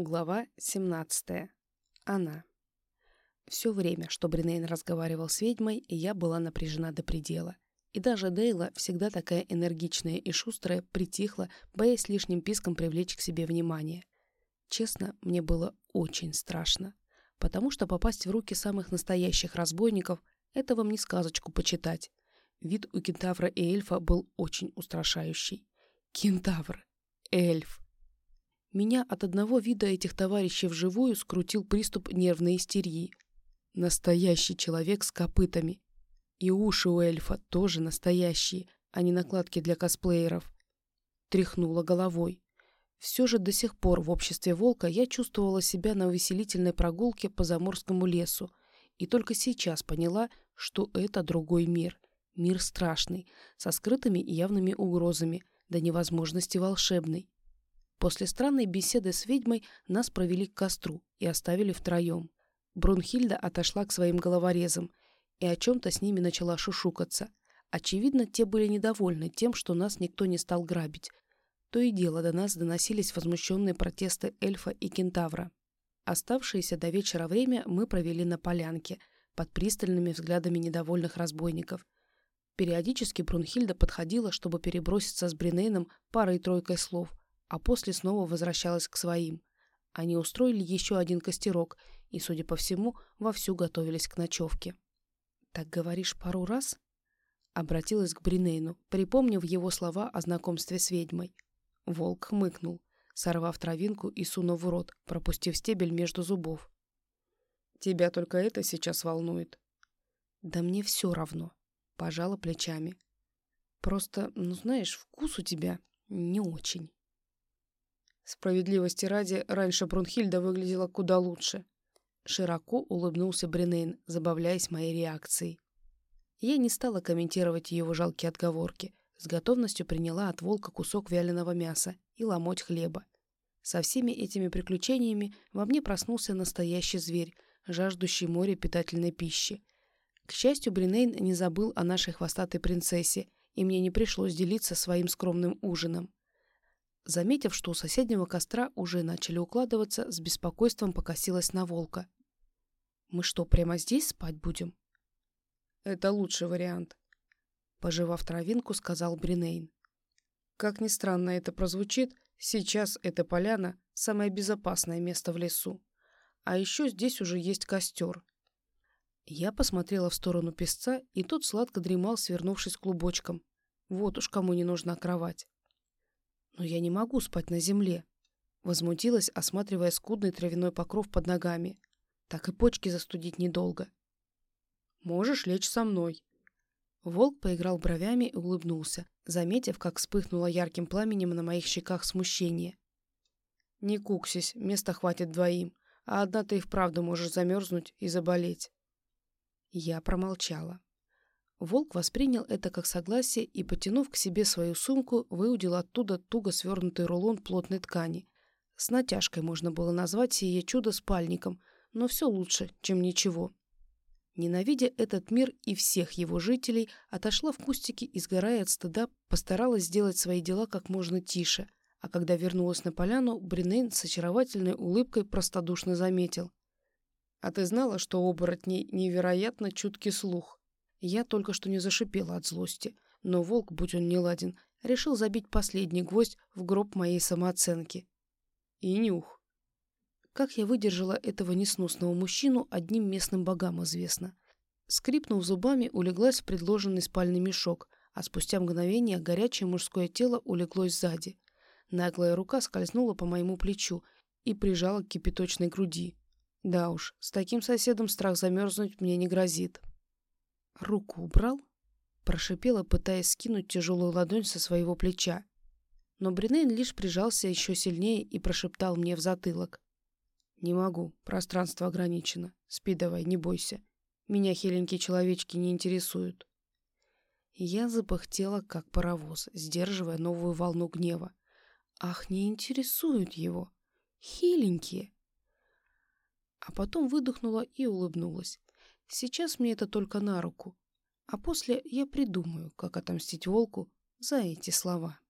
Глава 17. Она. Все время, что Бринейн разговаривал с ведьмой, я была напряжена до предела. И даже Дейла, всегда такая энергичная и шустрая, притихла, боясь лишним писком привлечь к себе внимание. Честно, мне было очень страшно. Потому что попасть в руки самых настоящих разбойников — это вам не сказочку почитать. Вид у кентавра и эльфа был очень устрашающий. Кентавр. Эльф. Меня от одного вида этих товарищей вживую скрутил приступ нервной истерии. Настоящий человек с копытами. И уши у эльфа тоже настоящие, а не накладки для косплееров. Тряхнула головой. Все же до сих пор в обществе волка я чувствовала себя на увеселительной прогулке по заморскому лесу. И только сейчас поняла, что это другой мир. Мир страшный, со скрытыми и явными угрозами, до невозможности волшебный. После странной беседы с ведьмой нас провели к костру и оставили втроем. Брунхильда отошла к своим головорезам и о чем-то с ними начала шушукаться. Очевидно, те были недовольны тем, что нас никто не стал грабить. То и дело до нас доносились возмущенные протесты эльфа и кентавра. Оставшееся до вечера время мы провели на полянке, под пристальными взглядами недовольных разбойников. Периодически Брунхильда подходила, чтобы переброситься с Бринейном парой-тройкой слов, а после снова возвращалась к своим. Они устроили еще один костерок и, судя по всему, вовсю готовились к ночевке. «Так говоришь пару раз?» Обратилась к Бринейну, припомнив его слова о знакомстве с ведьмой. Волк хмыкнул, сорвав травинку и сунув в рот, пропустив стебель между зубов. «Тебя только это сейчас волнует?» «Да мне все равно», — пожала плечами. «Просто, ну знаешь, вкус у тебя не очень». Справедливости ради, раньше Брунхильда выглядела куда лучше. Широко улыбнулся Бринейн, забавляясь моей реакцией. Я не стала комментировать его жалкие отговорки, с готовностью приняла от волка кусок вяленого мяса и ломоть хлеба. Со всеми этими приключениями во мне проснулся настоящий зверь, жаждущий моря питательной пищи. К счастью, Бринейн не забыл о нашей хвостатой принцессе, и мне не пришлось делиться своим скромным ужином. Заметив, что у соседнего костра уже начали укладываться, с беспокойством покосилась на волка. «Мы что, прямо здесь спать будем?» «Это лучший вариант», — пожевав травинку, сказал Бринейн. «Как ни странно это прозвучит, сейчас эта поляна — самое безопасное место в лесу. А еще здесь уже есть костер». Я посмотрела в сторону песца, и тот сладко дремал, свернувшись клубочком. Вот уж кому не нужна кровать. «Но я не могу спать на земле», — возмутилась, осматривая скудный травяной покров под ногами. «Так и почки застудить недолго». «Можешь лечь со мной». Волк поиграл бровями и улыбнулся, заметив, как вспыхнуло ярким пламенем на моих щеках смущение. «Не куксись, места хватит двоим, а одна ты и вправду можешь замерзнуть и заболеть». Я промолчала. Волк воспринял это как согласие и, потянув к себе свою сумку, выудил оттуда туго свернутый рулон плотной ткани. С натяжкой можно было назвать сие чудо спальником, но все лучше, чем ничего. Ненавидя этот мир и всех его жителей, отошла в кустики и, сгорая от стыда, постаралась сделать свои дела как можно тише, а когда вернулась на поляну, Бринейн с очаровательной улыбкой простодушно заметил. «А ты знала, что оборотней невероятно чуткий слух?» Я только что не зашипела от злости, но волк, будь он неладен, решил забить последний гвоздь в гроб моей самооценки. И нюх. Как я выдержала этого несносного мужчину, одним местным богам известно. Скрипнув зубами, улеглась в предложенный спальный мешок, а спустя мгновение горячее мужское тело улеглось сзади. Наглая рука скользнула по моему плечу и прижала к кипяточной груди. Да уж, с таким соседом страх замерзнуть мне не грозит. «Руку убрал?» Прошипела, пытаясь скинуть тяжелую ладонь со своего плеча. Но Бринейн лишь прижался еще сильнее и прошептал мне в затылок. «Не могу, пространство ограничено. Спи давай, не бойся. Меня хиленькие человечки не интересуют». Я запыхтела, как паровоз, сдерживая новую волну гнева. «Ах, не интересуют его! Хиленькие!» А потом выдохнула и улыбнулась. Сейчас мне это только на руку, а после я придумаю, как отомстить волку за эти слова.